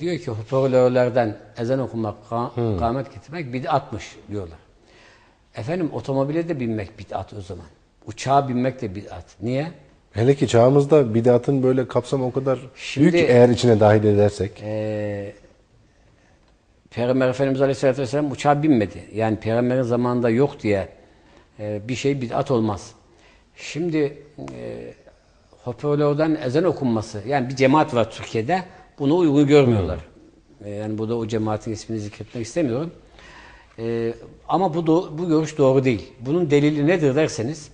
diyor ki hoparlörlerden ezan okumak, ka- kâmet getirmek bid'atmış diyorlar. Efendim otomobile de binmek bid'at o zaman. Uçağa binmek de bid'at. Niye? Hele ki çağımızda bidatın böyle kapsamı o kadar Şimdi- büyük eğer içine dahil edersek. Ee, Peygamber Efendimiz Aleyhisselatü Vesselam uçağa binmedi. Yani Peygamberin zamanında yok diye e, bir şey bid'at olmaz. Şimdi e, hoparlörden ezan okunması, yani bir cemaat var Türkiye'de, bunu uygun görmüyorlar. E, yani burada o cemaatin ismini zikretmek istemiyorum. E, ama bu, do- bu görüş doğru değil. Bunun delili nedir derseniz,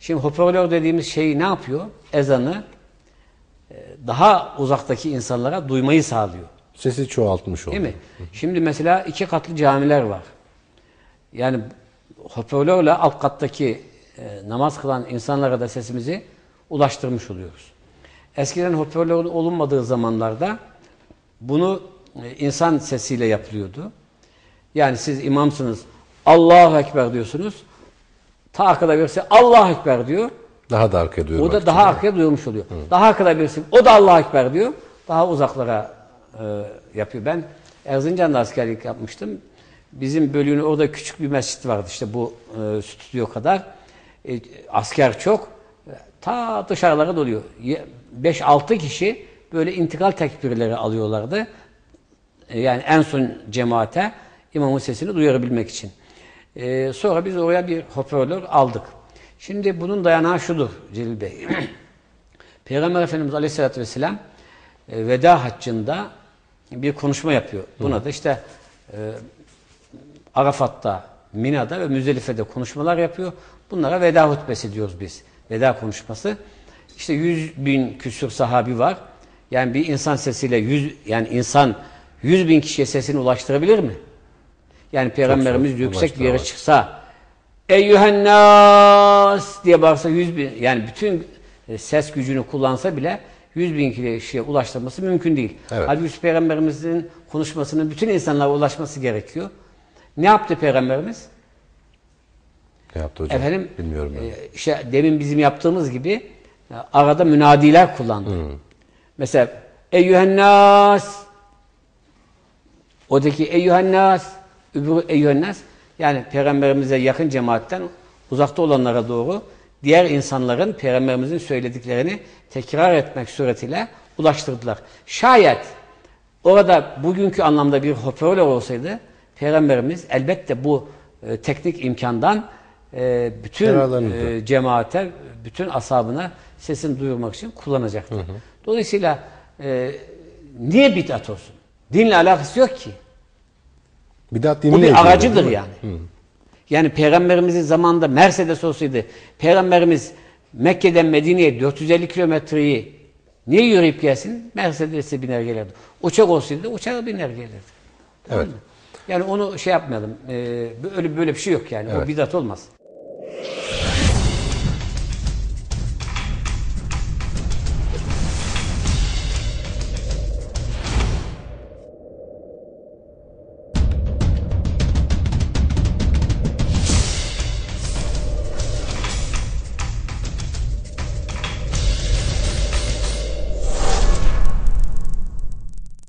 şimdi hoparlör dediğimiz şey ne yapıyor? Ezanı e, daha uzaktaki insanlara duymayı sağlıyor. Sesi çoğaltmış oluyor. Değil mi? Şimdi mesela iki katlı camiler var. Yani hoparlörle alt kattaki e, namaz kılan insanlara da sesimizi ulaştırmış oluyoruz. Eskiden hoparlör olunmadığı zamanlarda bunu e, insan sesiyle yapılıyordu. Yani siz imamsınız, Allahu Ekber diyorsunuz. Ta arkada birisi Allahu Ekber diyor. Daha da arkaya duyurmak O da daha arkaya duyulmuş oluyor. Daha arkada birisi o da Allahu Ekber diyor. Daha uzaklara e, yapıyor. Ben Erzincan'da askerlik yapmıştım. Bizim bölüğün orada küçük bir mescit vardı işte bu e, stüdyo kadar. E, asker çok. Ta dışarılara doluyor. 5-6 kişi böyle intikal tekbirleri alıyorlardı. E, yani en son cemaate imamın sesini duyurabilmek için. E, sonra biz oraya bir hoparlör aldık. Şimdi bunun dayanağı şudur Celil Bey. Peygamber Efendimiz Aleyhisselatü Vesselam e, veda haccında bir konuşma yapıyor. Buna da işte e, Arafat'ta, Mina'da ve Müzdelife'de konuşmalar yapıyor. Bunlara veda hutbesi diyoruz biz. Veda konuşması. İşte yüz bin küsur sahabi var. Yani bir insan sesiyle yüz, yani insan yüz bin kişiye sesini ulaştırabilir mi? Yani Peygamberimiz zor, yüksek bir yere çıksa Eyyühen nas diye bağırsa yüz bin yani bütün e, ses gücünü kullansa bile yüz bin kişiye ulaştırması mümkün değil. Evet. Halbuki Peygamberimizin konuşmasının bütün insanlara ulaşması gerekiyor. Ne yaptı Peygamberimiz? Ne yaptı hocam? Efendim Bilmiyorum ben. e, işte demin bizim yaptığımız gibi e, arada münadiler kullandı. Mesela eyyühen nas Odaki eyyühen nas öbürü eyyühen nas yani peygamberimize yakın cemaatten uzakta olanlara doğru diğer insanların peygamberimizin söylediklerini tekrar etmek suretiyle ulaştırdılar. Şayet orada bugünkü anlamda bir hoparlör olsaydı peygamberimiz elbette bu e, teknik imkandan e, bütün e, cemaate, bütün ashabına sesini duyurmak için kullanacaktır. Dolayısıyla e, niye bid'at olsun? Dinle alakası yok ki. Bidat Bu dinine ilgili, bir aracıdır değil mi? yani. Yani Peygamberimizin zamanında Mercedes olsaydı, Peygamberimiz Mekke'den Medine'ye 450 kilometreyi niye yürüyüp gelsin? Mercedes'e biner gelirdi. Uçak olsaydı uçağa biner gelirdi. Tamam Evet. mı? Yani onu şey yapmayalım. Ee, böyle böyle bir şey yok yani. O bidat olmaz.